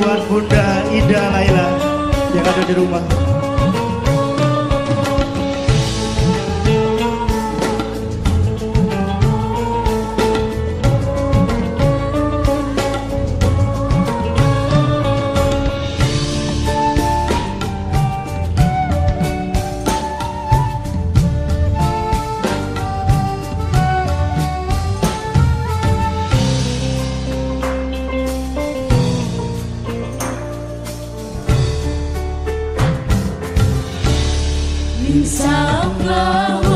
buat Bunda Ida Laila yang ada di rumah. Allahu